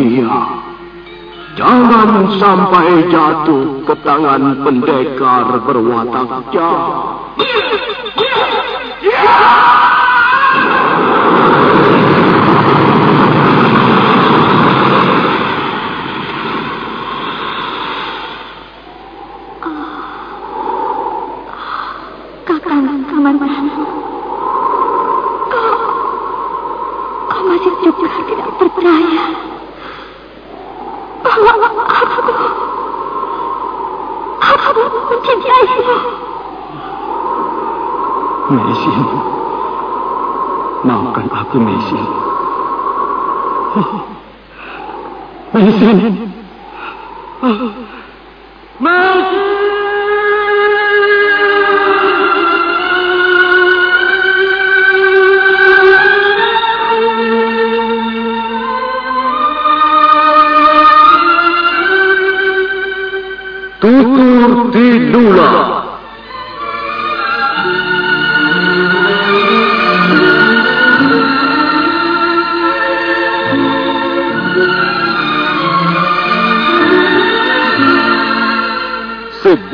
dia. Jangan sampai jatuh ke tangan pendekar berwatak jahat. Kakang Kaman Prabu. Kau, kau masih juga tidak percaya bahwa aku, aku mencintaimu. Mesin. Maafkan aku, Mesin. Mesin.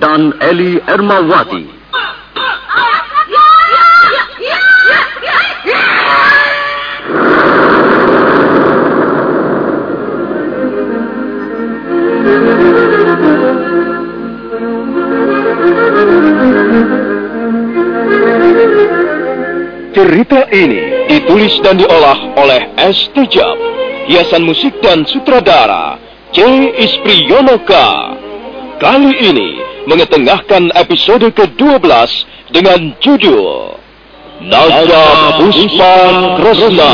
dan Eli Ermawati. Cerita ini ditulis dan diolah oleh S. Tijab, hiasan musik dan sutradara C. Ispriyonoka. Kali ini mengetengahkan episode ke-12 dengan judul Naga Puspa Kresna.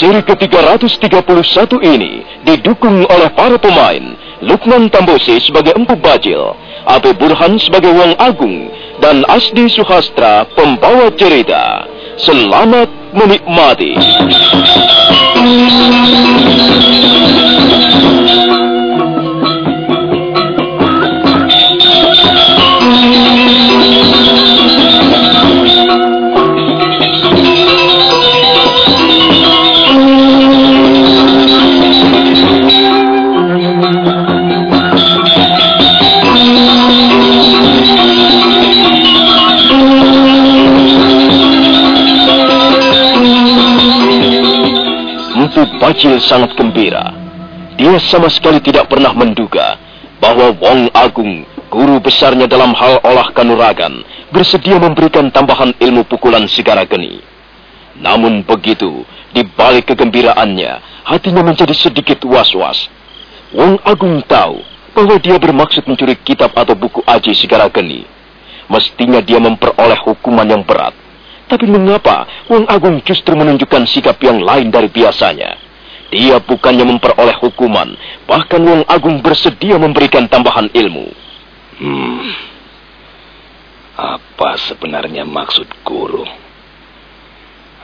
Seri ke-331 ini didukung oleh para pemain Lukman Tambosi sebagai Empu Bajil, Abe Burhan sebagai Wong Agung, dan Asdi Suhastra pembawa cerita. Selamat menikmati. Bajil sangat gembira. Dia sama sekali tidak pernah menduga bahwa Wong Agung, guru besarnya dalam hal olah kanuragan, bersedia memberikan tambahan ilmu pukulan segara geni. Namun begitu, di balik kegembiraannya, hatinya menjadi sedikit was-was. Wong Agung tahu bahwa dia bermaksud mencuri kitab atau buku aji segara geni. Mestinya dia memperoleh hukuman yang berat. Tapi mengapa Wong Agung justru menunjukkan sikap yang lain dari biasanya? Dia bukannya memperoleh hukuman, bahkan Wong Agung bersedia memberikan tambahan ilmu. Hmm. Apa sebenarnya maksud guru?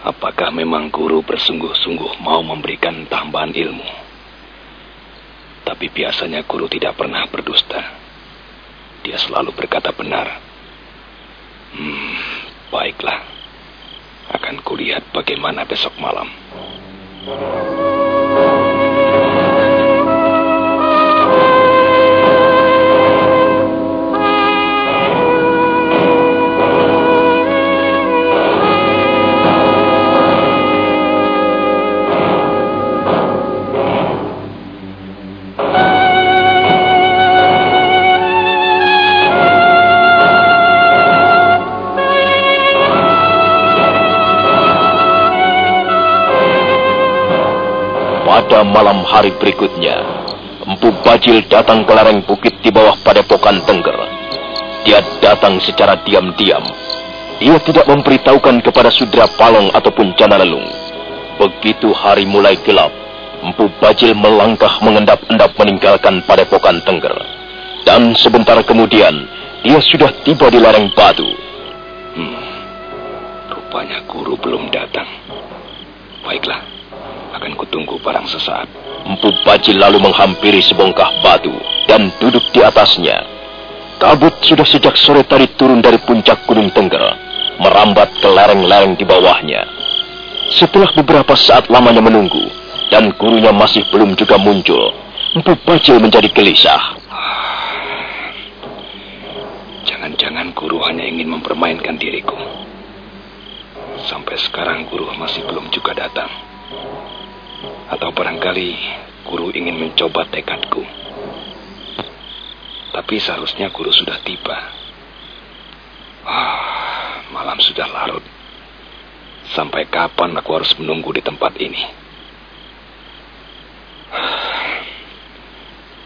Apakah memang guru bersungguh-sungguh mau memberikan tambahan ilmu? Tapi biasanya guru tidak pernah berdusta. Dia selalu berkata benar. Hmm, baiklah. Akan kulihat bagaimana besok malam. Pada malam hari berikutnya, Empu Bajil datang ke lereng bukit di bawah padepokan Tengger. Dia datang secara diam-diam. Dia tidak memberitahukan kepada Sudra Palong ataupun Jana Lelung. Begitu hari mulai gelap, Empu Bajil melangkah mengendap-endap meninggalkan padepokan Tengger. Dan sebentar kemudian, dia sudah tiba di lereng batu. Hmm, rupanya guru belum datang. Baiklah, akan kutunggu barang sesaat. Empu Bajil lalu menghampiri sebongkah batu dan duduk di atasnya. Kabut sudah sejak sore tadi turun dari puncak Gunung Tengger, merambat ke lereng-lereng di bawahnya. Setelah beberapa saat lamanya menunggu, dan gurunya masih belum juga muncul, Empu Bajil menjadi gelisah. Jangan-jangan guru hanya ingin mempermainkan diriku. Sampai sekarang guru masih belum juga datang. Atau barangkali guru ingin mencoba tekadku. Tapi seharusnya guru sudah tiba. Ah, malam sudah larut. Sampai kapan aku harus menunggu di tempat ini?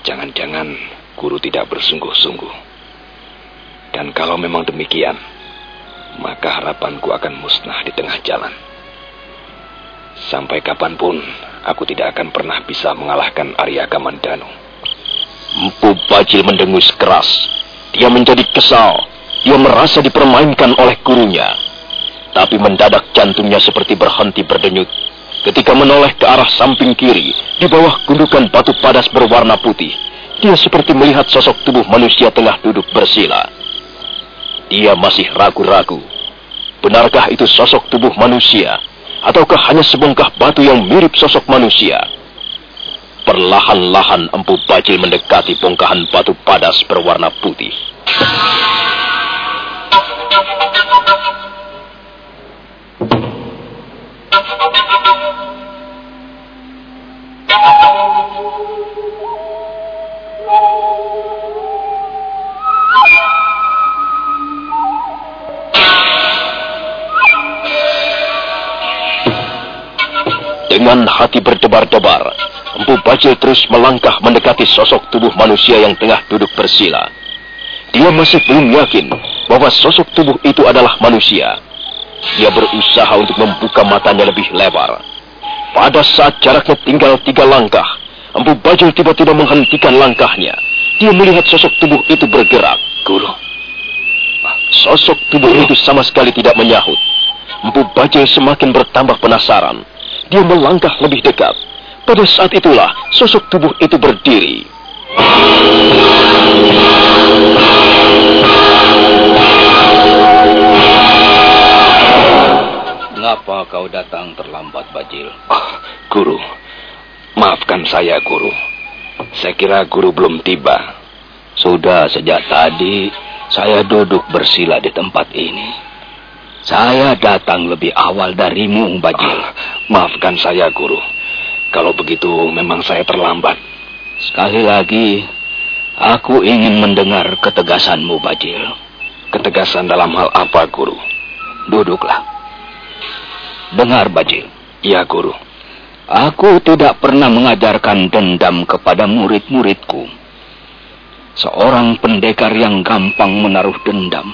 Jangan-jangan guru tidak bersungguh-sungguh. Dan kalau memang demikian, maka harapanku akan musnah di tengah jalan. Sampai kapan pun, aku tidak akan pernah bisa mengalahkan Arya Kamandanu. Empu Bajil mendengus keras. Dia menjadi kesal. Dia merasa dipermainkan oleh gurunya. Tapi mendadak jantungnya seperti berhenti berdenyut. Ketika menoleh ke arah samping kiri, di bawah gundukan batu padas berwarna putih, dia seperti melihat sosok tubuh manusia tengah duduk bersila. Dia masih ragu-ragu. Benarkah itu sosok tubuh manusia? Ataukah hanya sebongkah batu yang mirip sosok manusia? Perlahan-lahan empu bajil mendekati bongkahan batu padas berwarna putih. Dengan hati berdebar-debar, Empu Bajil terus melangkah mendekati sosok tubuh manusia yang tengah duduk bersila. Dia masih belum yakin bahwa sosok tubuh itu adalah manusia. Dia berusaha untuk membuka matanya lebih lebar. Pada saat jaraknya tinggal tiga langkah, Empu Bajil tiba-tiba menghentikan langkahnya. Dia melihat sosok tubuh itu bergerak. Guru. Sosok tubuh itu sama sekali tidak menyahut. Empu Bajil semakin bertambah penasaran. Dia melangkah lebih dekat. Pada saat itulah sosok tubuh itu berdiri. Mengapa kau datang terlambat, Bajil? Oh, guru, maafkan saya, guru. Saya kira guru belum tiba. Sudah sejak tadi saya duduk bersila di tempat ini. Saya datang lebih awal darimu, Bajil. Oh, maafkan saya, guru. Kalau begitu memang saya terlambat. Sekali lagi, aku ingin mendengar ketegasanmu, Bajil. Ketegasan dalam hal apa, guru? Duduklah. Dengar, Bajil. Ya, guru. Aku tidak pernah mengajarkan dendam kepada murid-muridku. Seorang pendekar yang gampang menaruh dendam,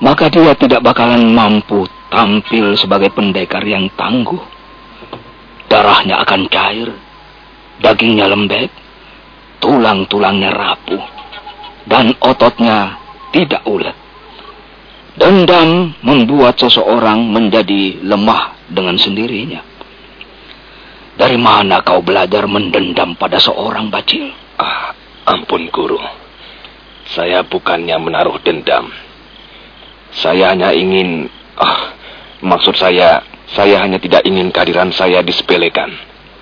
maka dia tidak bakalan mampu tampil sebagai pendekar yang tangguh. Darahnya akan cair, dagingnya lembek, tulang-tulangnya rapuh, dan ototnya tidak ulet. Dendam membuat seseorang menjadi lemah dengan sendirinya. Dari mana kau belajar mendendam pada seorang bacil? Ah, ampun guru. Saya bukannya menaruh dendam. Saya hanya ingin... Ah, maksud saya, saya hanya tidak ingin kehadiran saya disepelekan.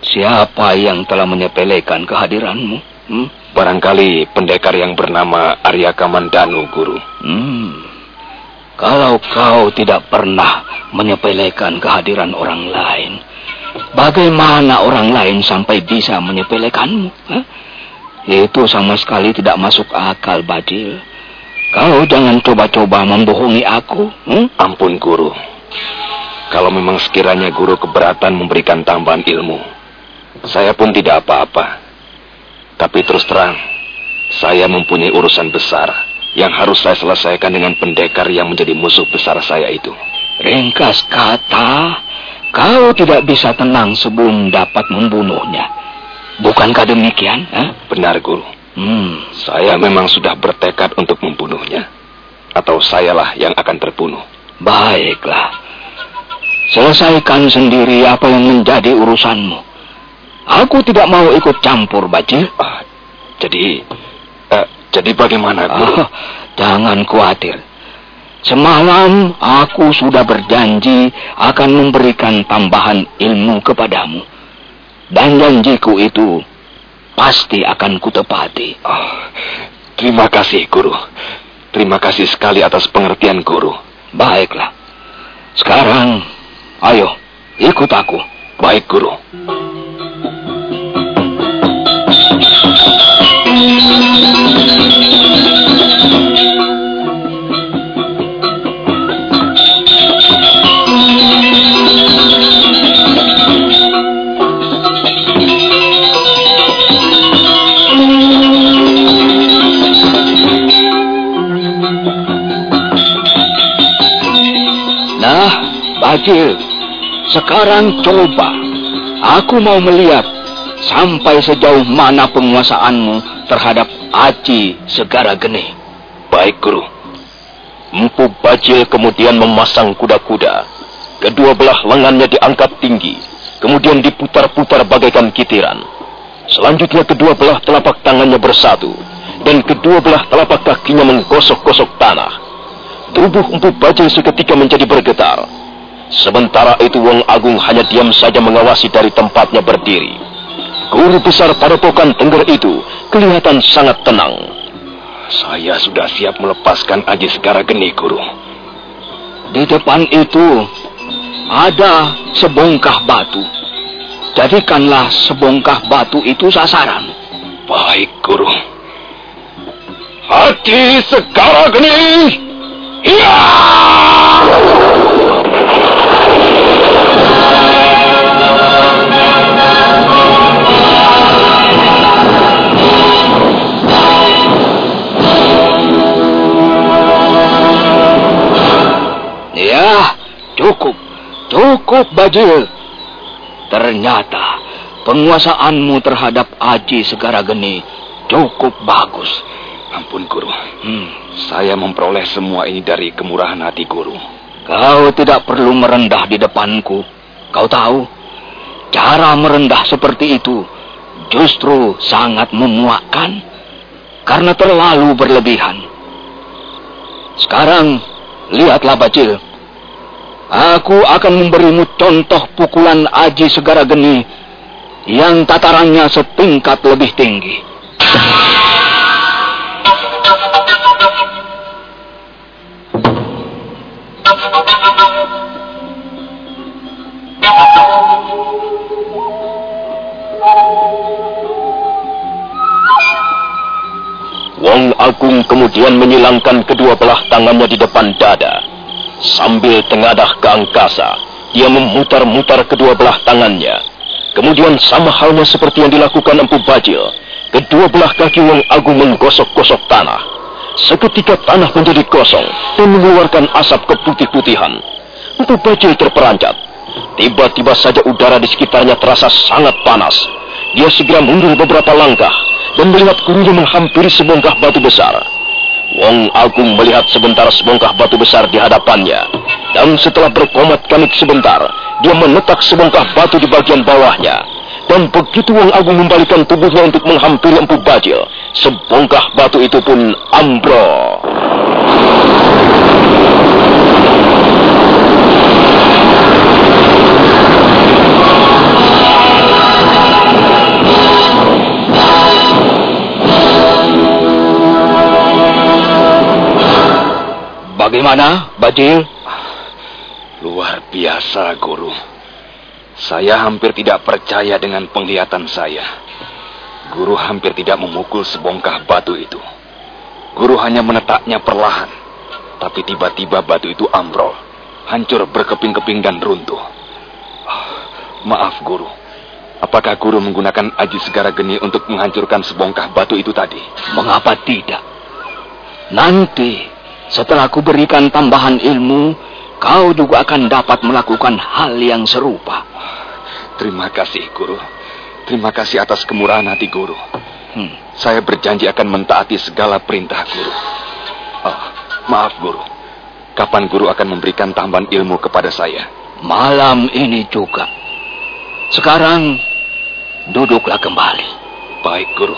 Siapa yang telah menyepelekan kehadiranmu? Hmm? Barangkali pendekar yang bernama Arya Kamandanu, guru. Hmm. Kalau kau tidak pernah menyepelekan kehadiran orang lain, bagaimana orang lain sampai bisa menyepelekanmu? Hah? Itu sama sekali tidak masuk akal, Badil. Kau jangan coba-coba membohongi aku. Hmm? Ampun, guru. Kalau memang sekiranya guru keberatan memberikan tambahan ilmu, Saya pun tidak apa-apa. Tapi terus terang, saya mempunyai urusan besar yang harus saya selesaikan dengan pendekar yang menjadi musuh besar saya itu. Ringkas kata, kau tidak bisa tenang sebelum dapat membunuhnya. Bukankah demikian? Eh? Benar, Guru. Hmm. Saya memang sudah bertekad untuk membunuhnya. Atau sayalah yang akan terbunuh. Baiklah. Selesaikan sendiri apa yang menjadi urusanmu. Aku tidak mau ikut campur, Bajil. Ah, jadi, uh, jadi bagaimana, Guru? Ah, jangan khawatir. Semalam aku sudah berjanji akan memberikan tambahan ilmu kepadamu. Dan janjiku itu pasti akan kutepati. Oh, terima kasih, Guru. Terima kasih sekali atas pengertian Guru. Baiklah. Sekarang, ayo, ikut aku. Baik, Guru. Nah, sekarang coba. Aku mau melihat sampai sejauh mana penguasaanmu terhadap Aji Segara Geni. Baik, Guru. Empu Bajil kemudian memasang kuda-kuda. Kedua belah lengannya diangkat tinggi, kemudian diputar-putar bagaikan kitiran. Selanjutnya kedua belah telapak tangannya bersatu, dan kedua belah telapak kakinya menggosok-gosok tanah. Tubuh Empu Bajil seketika menjadi bergetar. Sementara itu Wong Agung hanya diam saja mengawasi dari tempatnya berdiri. Guru besar padepokan Tengger itu kelihatan sangat tenang. Saya sudah siap melepaskan Aji Segara Geni, Guru. Di depan itu ada sebongkah batu. Jadikanlah sebongkah batu itu sasaran. Baik, Guru. Aji Segara Geni! Iya! Cukup, Bajil. Ternyata penguasaanmu terhadap Aji Segara Geni cukup bagus. Ampun, Guru. Hmm. Saya memperoleh semua ini dari kemurahan hati Guru. Kau tidak perlu merendah di depanku. Kau tahu, cara merendah seperti itu justru sangat memuakkan karena terlalu berlebihan. Sekarang, lihatlah Bacil. Aku akan memberimu contoh pukulan Aji Segara Geni yang tatarannya setingkat lebih tinggi. Wong Agung kemudian menyilangkan kedua belah tangannya di depan dada. Sambil tengadah ke angkasa, dia memutar-mutar kedua belah tangannya. Kemudian sama halnya seperti yang dilakukan Empu Bajil, kedua belah kaki Wong Agung menggosok-gosok tanah. Seketika tanah menjadi kosong dan mengeluarkan asap keputih-putihan. Empu Bajil terperanjat. Tiba-tiba saja udara di sekitarnya terasa sangat panas. Dia segera mundur beberapa langkah dan melihat gurunya menghampiri sebongkah batu besar. Wong Agung melihat sebentar sebongkah batu besar di hadapannya. Dan setelah berkomat kamik sebentar, dia menetak sebongkah batu di bagian bawahnya. Dan begitu Wong Agung membalikan tubuhnya untuk menghampiri Empu Bajil, sebongkah batu itu pun ambrol. Bagaimana, Bajil? Luar biasa, Guru. Saya hampir tidak percaya dengan penglihatan saya. Guru hampir tidak memukul sebongkah batu itu. Guru hanya menetaknya perlahan. Tapi tiba-tiba batu itu ambrol. Hancur berkeping-keping dan runtuh. Ah, maaf, Guru. Apakah guru menggunakan aji segara geni untuk menghancurkan sebongkah batu itu tadi? Mengapa tidak? Nanti, setelah aku berikan tambahan ilmu, kau juga akan dapat melakukan hal yang serupa. Terima kasih, guru. Terima kasih atas kemurahan hati guru. Hmm. Saya berjanji akan mentaati segala perintah guru. Oh, maaf guru. Kapan guru akan memberikan tambahan ilmu kepada saya? Malam ini juga. Sekarang, duduklah kembali. Baik, guru.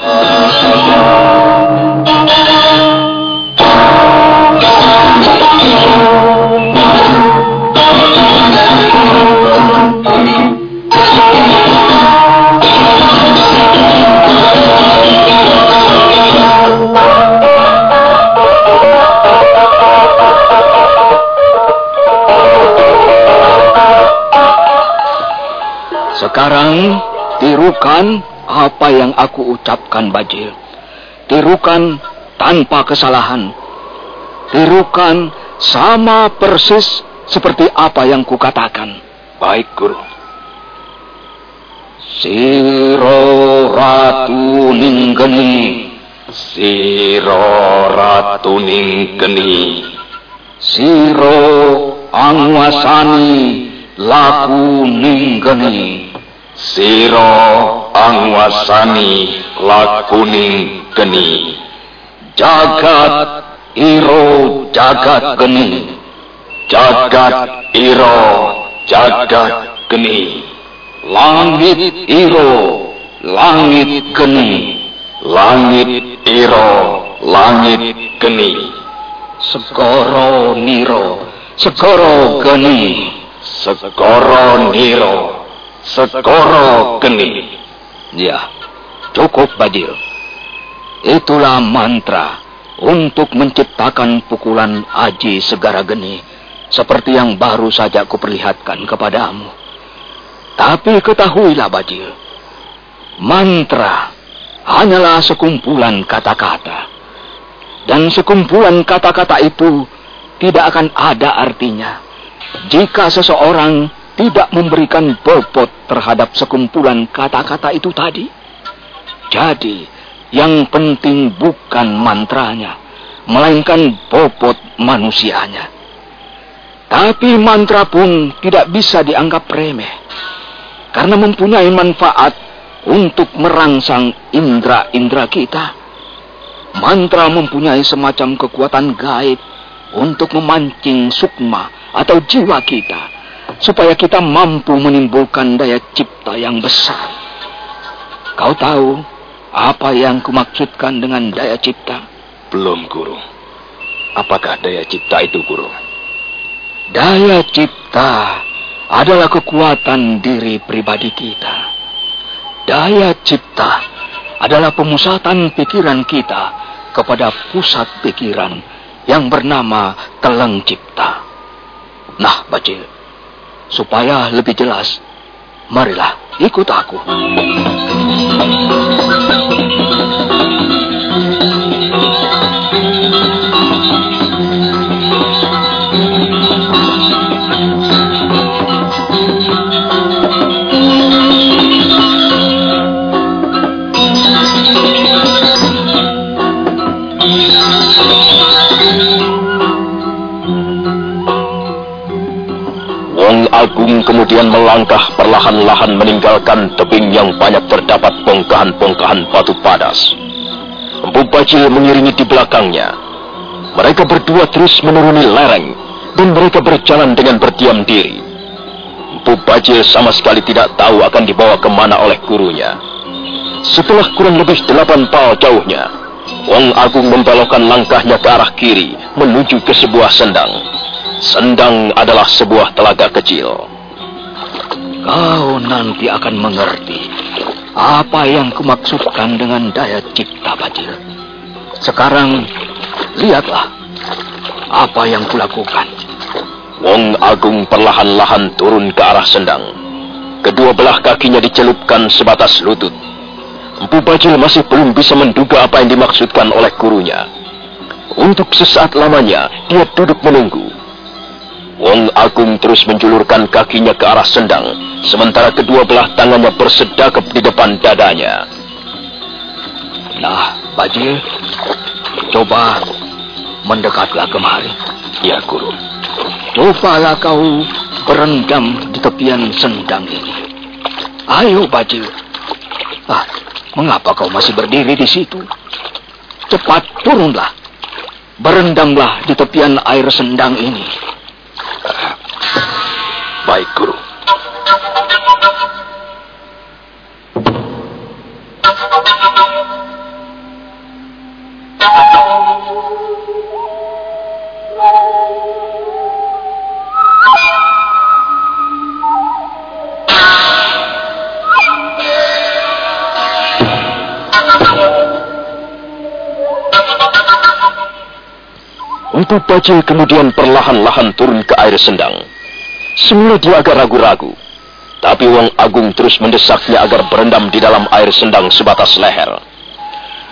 Aku ucapkan, Bajil. Tirukan tanpa kesalahan. Tirukan sama persis seperti apa yang kukatakan. Baik, guru. Siro Ratu Ninggeni. Siro Ratu Ninggeni. Siro Angwasani Laku Ninggeni. Siro Angwasani Lakuning Geni. Jagat Iro Jagat Geni. Jagat Iro Jagat Geni. Langit Iro Langit Geni. Langit Iro Langit Geni. Segoro Niro Segoro Geni. Segoro Niro. Segoro Geni. Ya, cukup Badil. Itulah mantra untuk menciptakan pukulan aji segara geni seperti yang baru saja kuperlihatkan kepadamu. Tapi ketahuilah Badil, mantra hanyalah sekumpulan kata-kata. Dan sekumpulan kata-kata itu tidak akan ada artinya jika seseorang tidak memberikan bobot terhadap sekumpulan kata-kata itu tadi. Jadi, yang penting bukan mantranya, melainkan bobot manusianya. Tapi mantra pun tidak bisa dianggap remeh, karena mempunyai manfaat untuk merangsang indera-indera kita. Mantra mempunyai semacam kekuatan gaib untuk memancing sukma atau jiwa kita supaya kita mampu menimbulkan daya cipta yang besar. Kau tahu apa yang kumaksudkan dengan daya cipta? Belum, Guru. Apakah daya cipta itu, Guru? Daya cipta adalah kekuatan diri pribadi kita. Daya cipta adalah pemusatan pikiran kita kepada pusat pikiran yang bernama teleng cipta. Nah, Bacil, supaya lebih jelas, marilah ikut aku. Kemudian melangkah perlahan-lahan meninggalkan tebing yang banyak terdapat bongkahan-bongkahan batu padas. Empu Bajil mengiringi di belakangnya. Mereka berdua terus menuruni lereng dan mereka berjalan dengan berdiam diri. Empu Bajil sama sekali tidak tahu akan dibawa ke mana oleh gurunya. Setelah kurang lebih delapan pal jauhnya, Wong Agung membelokkan langkahnya ke arah kiri menuju ke sebuah sendang. Sendang adalah sebuah telaga kecil. Kau nanti akan mengerti apa yang kumaksudkan dengan daya cipta Bajil. Sekarang, lihatlah apa yang kulakukan. Wong Agung perlahan-lahan turun ke arah sendang. Kedua belah kakinya dicelupkan sebatas lutut. Empu Bajil masih belum bisa menduga apa yang dimaksudkan oleh gurunya. Untuk sesaat lamanya, dia duduk menunggu. Wong Agung terus menjulurkan kakinya ke arah sendang, sementara kedua belah tangannya bersedakap di depan dadanya. Nah, Bajil, coba mendekatlah kemari. Ya, Guru. Cobalah kau berendam di tepian sendang ini. Ayo, Bajil. Ah, mengapa kau masih berdiri di situ? Cepat turunlah. Berendamlah di tepian air sendang ini. Baik, Guru. Empu Bajil kemudian perlahan-lahan turun ke air sendang. Semula dia agak ragu-ragu, tapi Wong Agung terus mendesaknya agar berendam di dalam air sendang sebatas leher.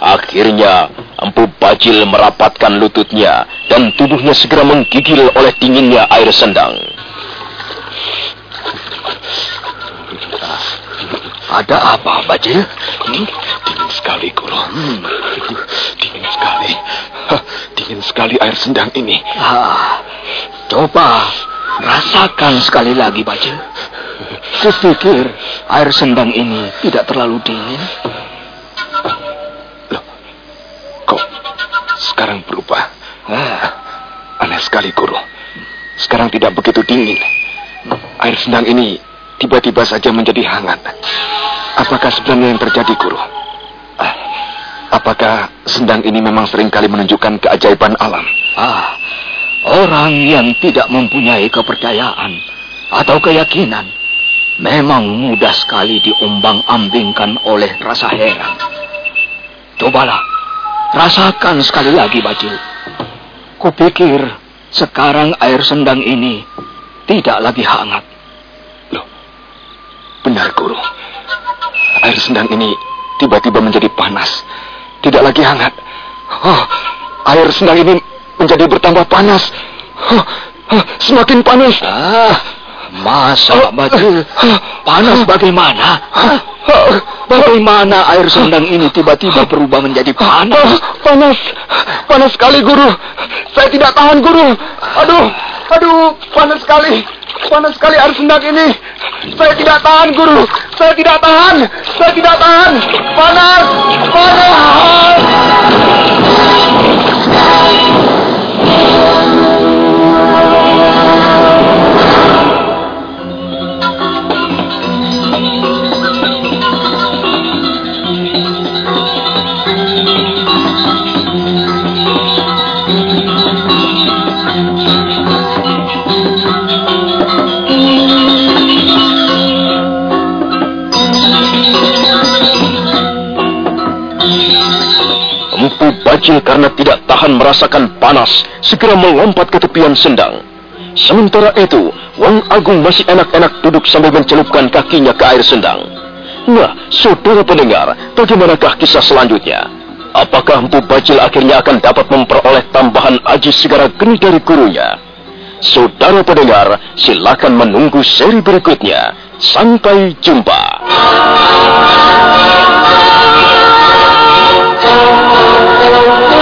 Akhirnya, Empu Bajil merapatkan lututnya dan tubuhnya segera menggigil oleh dinginnya air sendang. Ada apa, Bajil? Hmm? Dingin sekali, Guru. Dingin sekali. Hah, Dingin sekali air sendang ini. Ah, coba rasakan sekali lagi, Bajil. Kupikir air sendang ini tidak terlalu dingin. Kok sekarang berubah? Ah, Aneh sekali, Guru. Sekarang tidak begitu dingin. Air sendang ini tiba-tiba saja menjadi hangat. Apakah sebenarnya yang terjadi, Guru? Ah, Apakah sendang ini memang sering kali menunjukkan keajaiban alam? ah, orang yang tidak mempunyai kepercayaan atau keyakinan memang mudah sekali diumbang-ambingkan oleh rasa heran. Cobalah, rasakan sekali lagi, Bajil. Kupikir sekarang air sendang ini tidak lagi hangat. Benar, Guru. Air sendang ini tiba-tiba menjadi panas. Tidak lagi hangat. Oh, air sendang ini menjadi bertambah panas. Oh, oh, semakin panas. Ah, masa, Bajil? Panas bagaimana? Hah? Bagaimana air sendang ini tiba-tiba berubah menjadi panas? panas. Panas sekali, Guru. Saya tidak tahan, Guru. Aduh, aduh, panas sekali. Panas sekali air sendang ini. Saya tidak tahan, Guru. Saya tidak tahan. Saya tidak tahan. Panas. Panas. Bajil karena tidak tahan merasakan panas, segera melompat ke tepian sendang. Sementara itu, Wang Agung masih enak-enak duduk sambil mencelupkan kakinya ke air sendang. Nah, saudara pendengar, bagaimanakah kisah selanjutnya? Apakah Empu Bajil akhirnya akan dapat memperoleh tambahan aji segara geni dari gurunya? Saudara pendengar, silakan menunggu seri berikutnya. Sampai jumpa. Oh, oh, oh, oh.